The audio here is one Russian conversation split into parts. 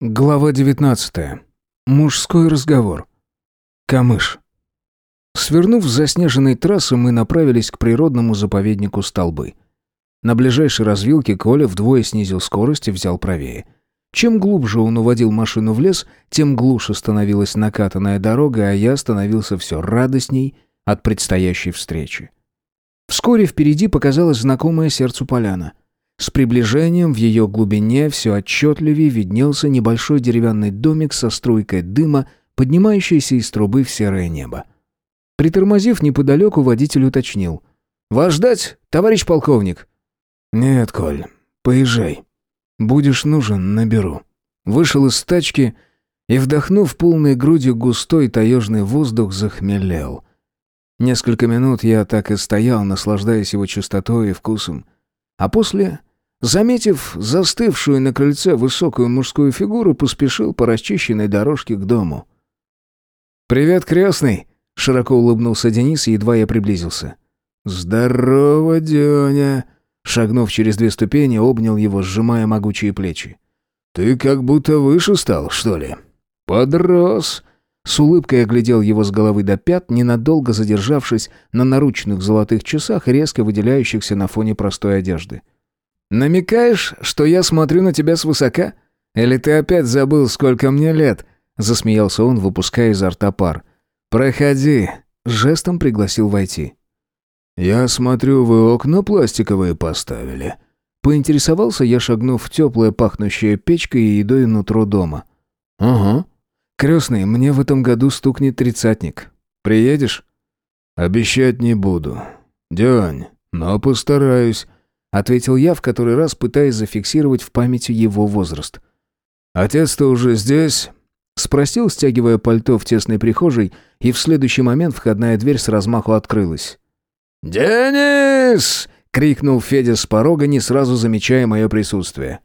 Глава 19. Мужской разговор. Камыш. Свернув с заснеженной трассы, мы направились к природному заповеднику Столбы. На ближайшей развилке Коля вдвое снизил скорость и взял правее. Чем глубже он уводил машину в лес, тем глуше становилась накатанная дорога, а я становился все радостней от предстоящей встречи. Вскоре впереди показалась знакомая сердцу поляна — с приближением в ее глубине все отчетливее виднелся небольшой деревянный домик со струйкой дыма, поднимающейся из трубы в серое небо. Притормозив неподалеку, водитель уточнил. «Вас ждать, товарищ полковник?» «Нет, Коль, поезжай. Будешь нужен, наберу». Вышел из тачки и, вдохнув полной грудью густой таежный воздух, захмелел. Несколько минут я так и стоял, наслаждаясь его чистотой и вкусом. А после Заметив застывшую на крыльце высокую мужскую фигуру, поспешил по расчищенной дорожке к дому. «Привет, крестный!» — широко улыбнулся Денис, едва я приблизился. «Здорово, Дёня!» Шагнув через две ступени, обнял его, сжимая могучие плечи. «Ты как будто выше стал, что ли?» «Подрос!» С улыбкой оглядел его с головы до пят, ненадолго задержавшись на наручных золотых часах, резко выделяющихся на фоне простой одежды. «Намекаешь, что я смотрю на тебя свысока? Или ты опять забыл, сколько мне лет?» Засмеялся он, выпуская изо рта пар. «Проходи», — жестом пригласил войти. «Я смотрю, вы окна пластиковые поставили». Поинтересовался я, шагнув в теплое пахнущее печкой и едой нутро дома. «Ага. Крестный, мне в этом году стукнет тридцатник. Приедешь?» «Обещать не буду. Дянь, но постараюсь», — ответил я, в который раз пытаясь зафиксировать в памяти его возраст. «Отец-то уже здесь?» — спросил, стягивая пальто в тесной прихожей, и в следующий момент входная дверь с размаху открылась. «Денис!» — крикнул Федя с порога, не сразу замечая мое присутствие.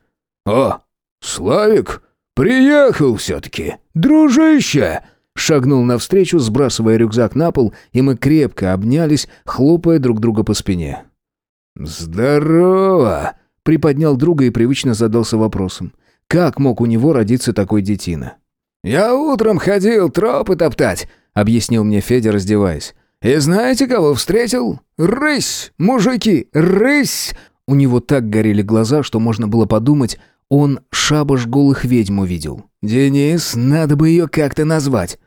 «О, Славик, приехал все-таки, дружище!» Шагнул навстречу, сбрасывая рюкзак на пол, и мы крепко обнялись, хлопая друг друга по спине. «Здорово!» — приподнял друга и привычно задался вопросом. Как мог у него родиться такой детина? «Я утром ходил тропы топтать», — объяснил мне Федя, раздеваясь. «И знаете, кого встретил? Рысь! Мужики! Рысь!» У него так горели глаза, что можно было подумать, он шабаш голых ведьм увидел. «Денис, надо бы ее как-то назвать».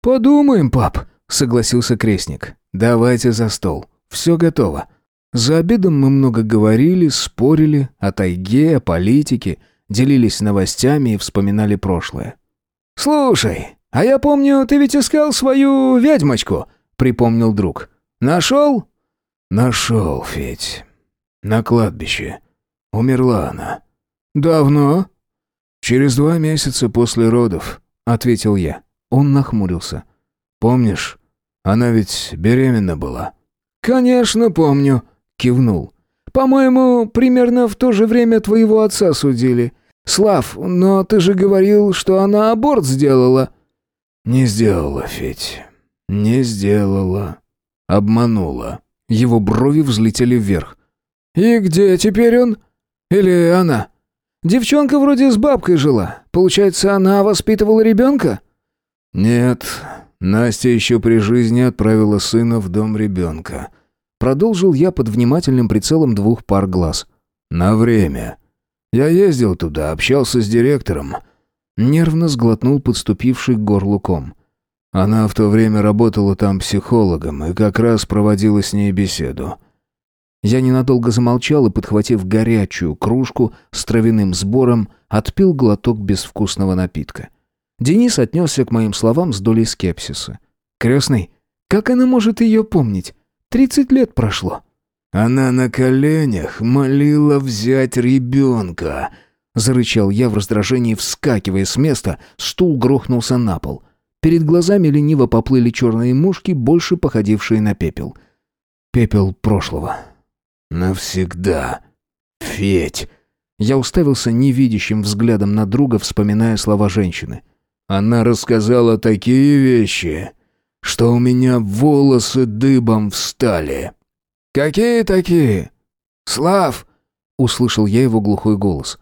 «Подумаем, пап», — согласился крестник. «Давайте за стол. Все готово. За обедом мы много говорили, спорили о тайге, о политике, делились новостями и вспоминали прошлое. «Слушай, а я помню, ты ведь искал свою ведьмочку», — припомнил друг. «Нашел?» «Нашел, Федь. На кладбище. Умерла она». «Давно?» «Через два месяца после родов», — ответил я. Он нахмурился. «Помнишь, она ведь беременна была?» «Конечно помню», Кивнул. «По-моему, примерно в то же время твоего отца судили. Слав, но ты же говорил, что она аборт сделала». «Не сделала, Федь. Не сделала. Обманула». Его брови взлетели вверх. «И где теперь он? Или она? Девчонка вроде с бабкой жила. Получается, она воспитывала ребенка?» «Нет. Настя еще при жизни отправила сына в дом ребенка. Продолжил я под внимательным прицелом двух пар глаз. «На время. Я ездил туда, общался с директором». Нервно сглотнул подступивший к горлу ком. Она в то время работала там психологом и как раз проводила с ней беседу. Я ненадолго замолчал и, подхватив горячую кружку с травяным сбором, отпил глоток безвкусного напитка. Денис отнесся к моим словам с долей скепсиса. «Крестный, как она может ее помнить? Тридцать лет прошло». «Она на коленях молила взять ребенка», — зарычал я в раздражении, вскакивая с места, стул грохнулся на пол. Перед глазами лениво поплыли черные мушки, больше походившие на пепел. Пепел прошлого. «Навсегда. Федь!» Я уставился невидящим взглядом на друга, вспоминая слова женщины. «Она рассказала такие вещи, что у меня волосы дыбом встали. «Какие такие?» «Слав!» — услышал я его глухой голос.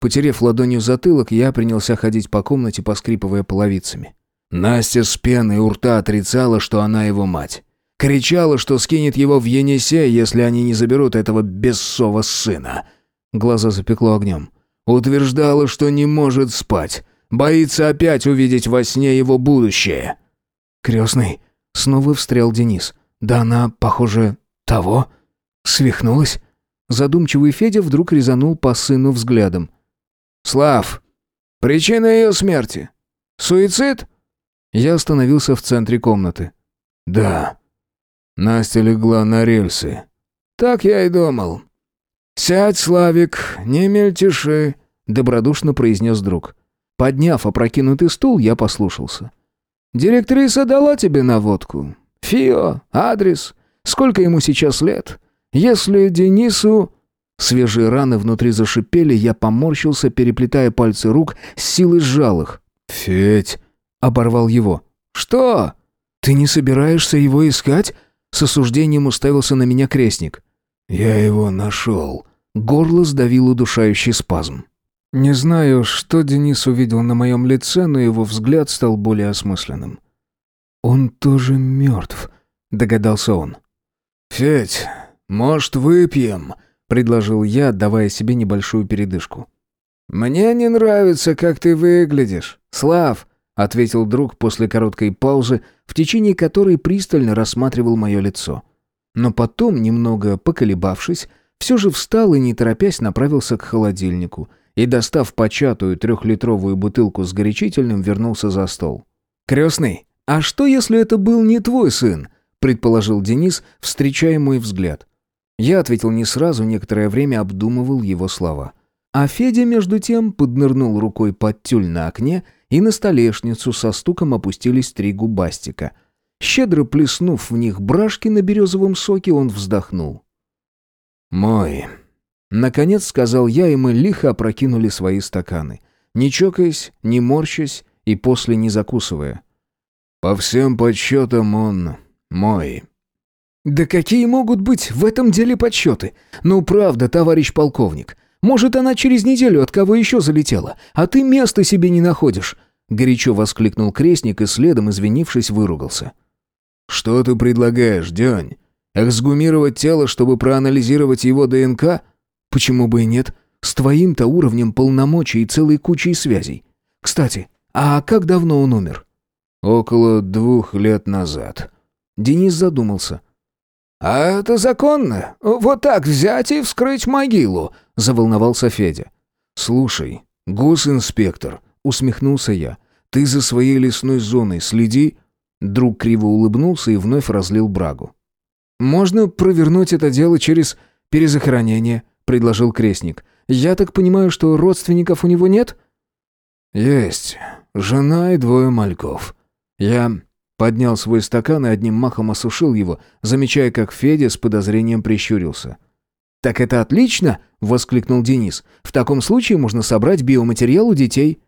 Потерев ладонью затылок, я принялся ходить по комнате, поскрипывая половицами. Настя с пеной у рта отрицала, что она его мать. Кричала, что скинет его в Енисей, если они не заберут этого бессова сына. Глаза запекло огнем. Утверждала, что не может спать. Боится опять увидеть во сне его будущее. «Крестный», — снова встрял Денис. «Да она, похоже, того?» Свихнулась? Задумчивый Федя вдруг резанул по сыну взглядом. «Слав, причина ее смерти? Суицид?» Я остановился в центре комнаты. «Да». Настя легла на рельсы. «Так я и думал». «Сядь, Славик, не мельтеши», — добродушно произнес друг. Подняв опрокинутый стул, я послушался. «Директриса дала тебе наводку? Фио, адрес, сколько ему сейчас лет? Если Денису...» Свежие раны внутри зашипели, я поморщился, переплетая пальцы рук, с силой сжал их. «Федь!» — оборвал его. «Что? Ты не собираешься его искать?» С осуждением уставился на меня крестник. «Я его нашел». Горло сдавил удушающий спазм. Не знаю, что Денис увидел на моем лице, но его взгляд стал более осмысленным. «Он тоже мертв», — догадался он. «Федь, может, выпьем?» предложил я, давая себе небольшую передышку. «Мне не нравится, как ты выглядишь, Слав», ответил друг после короткой паузы, в течение которой пристально рассматривал мое лицо. Но потом, немного поколебавшись, все же встал и, не торопясь, направился к холодильнику и, достав початую трехлитровую бутылку с горячительным, вернулся за стол. «Крестный, а что, если это был не твой сын?» предположил Денис, встречая мой взгляд. Я ответил не сразу, некоторое время обдумывал его слова. А Федя, между тем, поднырнул рукой под тюль на окне, и на столешницу со стуком опустились три губастика. Щедро плеснув в них брашки на березовом соке, он вздохнул. «Мой». Наконец сказал я, и мы лихо опрокинули свои стаканы. Не чокаясь, не морщась и после не закусывая. «По всем подсчетам он мой». «Да какие могут быть в этом деле подсчеты? Ну, правда, товарищ полковник. Может, она через неделю от кого еще залетела, а ты места себе не находишь?» Горячо воскликнул крестник и следом, извинившись, выругался. «Что ты предлагаешь, Дянь? Эксгумировать тело, чтобы проанализировать его ДНК? Почему бы и нет? С твоим-то уровнем полномочий и целой кучей связей. Кстати, а как давно он умер?» «Около двух лет назад». Денис задумался – «А это законно? Вот так взять и вскрыть могилу?» — заволновался Федя. «Слушай, госинспектор», — усмехнулся я, — «ты за своей лесной зоной следи». Друг криво улыбнулся и вновь разлил брагу. «Можно провернуть это дело через перезахоронение», — предложил крестник. «Я так понимаю, что родственников у него нет?» «Есть. Жена и двое мальков. Я Поднял свой стакан и одним махом осушил его, замечая, как Федя с подозрением прищурился. «Так это отлично!» — воскликнул Денис. «В таком случае можно собрать биоматериал у детей».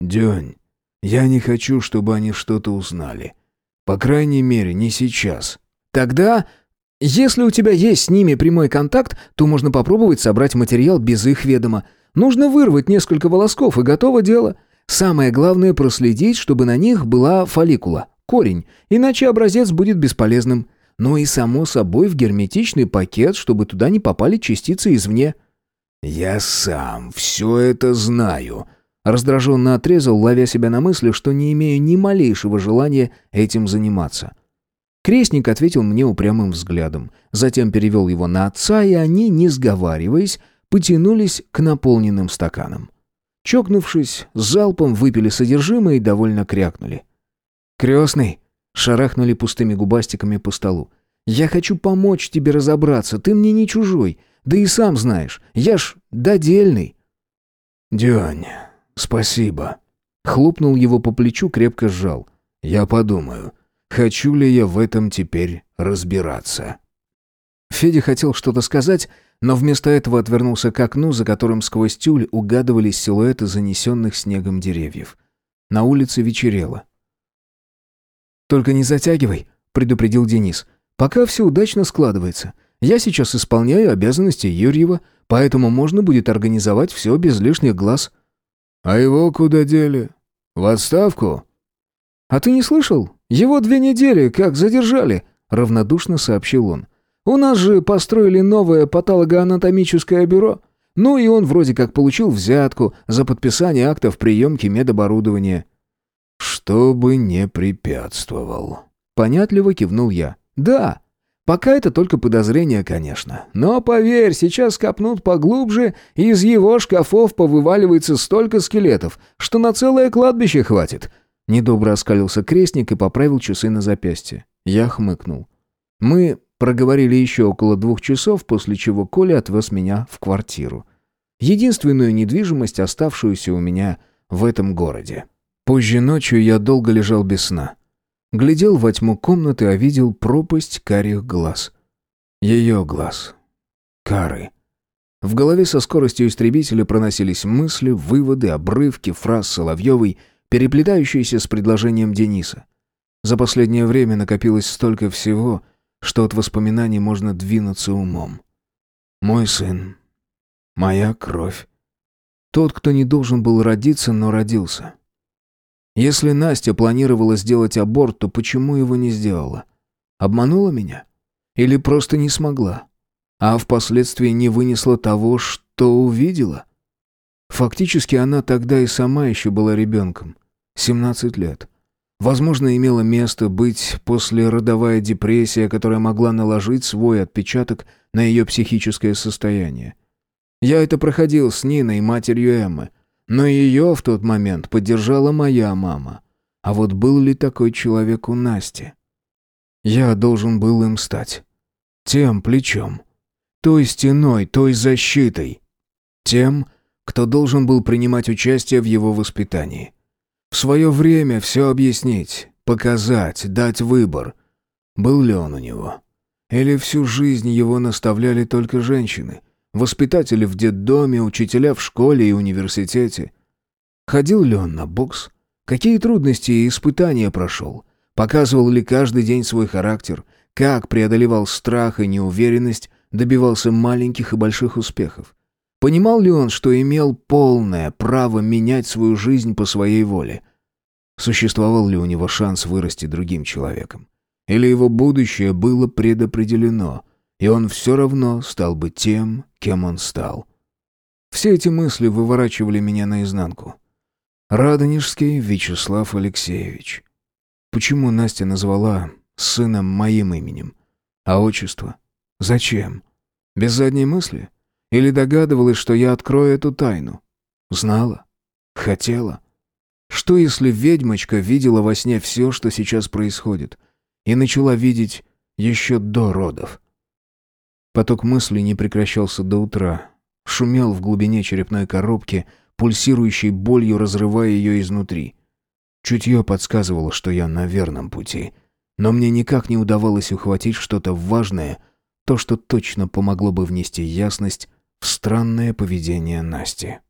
«Дёнь, я не хочу, чтобы они что-то узнали. По крайней мере, не сейчас». «Тогда, если у тебя есть с ними прямой контакт, то можно попробовать собрать материал без их ведома. Нужно вырвать несколько волосков, и готово дело. Самое главное проследить, чтобы на них была фолликула корень, иначе образец будет бесполезным. Ну и, само собой, в герметичный пакет, чтобы туда не попали частицы извне». «Я сам все это знаю», — раздраженно отрезал, ловя себя на мысли, что не имею ни малейшего желания этим заниматься. Крестник ответил мне упрямым взглядом, затем перевел его на отца, и они, не сговариваясь, потянулись к наполненным стаканам. Чокнувшись, залпом выпили содержимое и довольно крякнули. «Крестный!» — шарахнули пустыми губастиками по столу. «Я хочу помочь тебе разобраться, ты мне не чужой. Да и сам знаешь, я ж додельный». «Дянь, спасибо». Хлопнул его по плечу, крепко сжал. «Я подумаю, хочу ли я в этом теперь разбираться». Федя хотел что-то сказать, но вместо этого отвернулся к окну, за которым сквозь тюль угадывались силуэты занесенных снегом деревьев. На улице вечерело. «Только не затягивай», — предупредил Денис. «Пока все удачно складывается. Я сейчас исполняю обязанности Юрьева, поэтому можно будет организовать все без лишних глаз». «А его куда дели? В отставку?» «А ты не слышал? Его две недели как задержали», — равнодушно сообщил он. «У нас же построили новое патологоанатомическое бюро. Ну и он вроде как получил взятку за подписание актов приемки медоборудования». «Чтобы не препятствовал», — понятливо кивнул я. «Да, Пока это только подозрение, конечно. Но поверь, сейчас копнут поглубже, и из его шкафов повываливается столько скелетов, что на целое кладбище хватит. Недобро оскалился крестник и поправил часы на запястье. Я хмыкнул. Мы проговорили еще около двух часов, после чего Коля отвез меня в квартиру. Единственную недвижимость, оставшуюся у меня в этом городе. Позже ночью я долго лежал без сна. Глядел во тьму комнаты, а видел пропасть карих глаз. Ее глаз. Кары. В голове со скоростью истребителя проносились мысли, выводы, обрывки, фраз Соловьевой, переплетающиеся с предложением Дениса. За последнее время накопилось столько всего, что от воспоминаний можно двинуться умом. Мой сын. Моя кровь. Тот, кто не должен был родиться, но родился. Если Настя планировала сделать аборт, то почему его не сделала? Обманула меня? Или просто не смогла? А впоследствии не вынесла того, что увидела? Фактически она тогда и сама еще была ребенком. 17 лет. Возможно, имело место быть послеродовая депрессия, которая могла наложить свой отпечаток на ее психическое состояние. Я это проходил с Ниной, матерью Эммы. Но ее в тот момент поддержала моя мама. А вот был ли такой человек у Насти? Я должен был им стать. Тем плечом. Той стеной, той защитой. Тем, кто должен был принимать участие в его воспитании. В свое время все объяснить, показать, дать выбор. Был ли он у него? Или всю жизнь его наставляли только женщины — Воспитатели в детдоме, учителя в школе и университете. Ходил ли он на бокс? Какие трудности и испытания прошел? Показывал ли каждый день свой характер? Как преодолевал страх и неуверенность, добивался маленьких и больших успехов? Понимал ли он, что имел полное право менять свою жизнь по своей воле? Существовал ли у него шанс вырасти другим человеком? Или его будущее было предопределено – и он все равно стал бы тем, кем он стал. Все эти мысли выворачивали меня наизнанку. Радонежский Вячеслав Алексеевич. Почему Настя назвала сыном моим именем? А отчество? Зачем? Без задней мысли? Или догадывалась, что я открою эту тайну? Знала? Хотела? Что если ведьмочка видела во сне все, что сейчас происходит, и начала видеть еще до родов? Поток мыслей не прекращался до утра. Шумел в глубине черепной коробки, пульсирующей болью разрывая ее изнутри. Чутье подсказывало, что я на верном пути. Но мне никак не удавалось ухватить что-то важное, то, что точно помогло бы внести ясность в странное поведение Насти.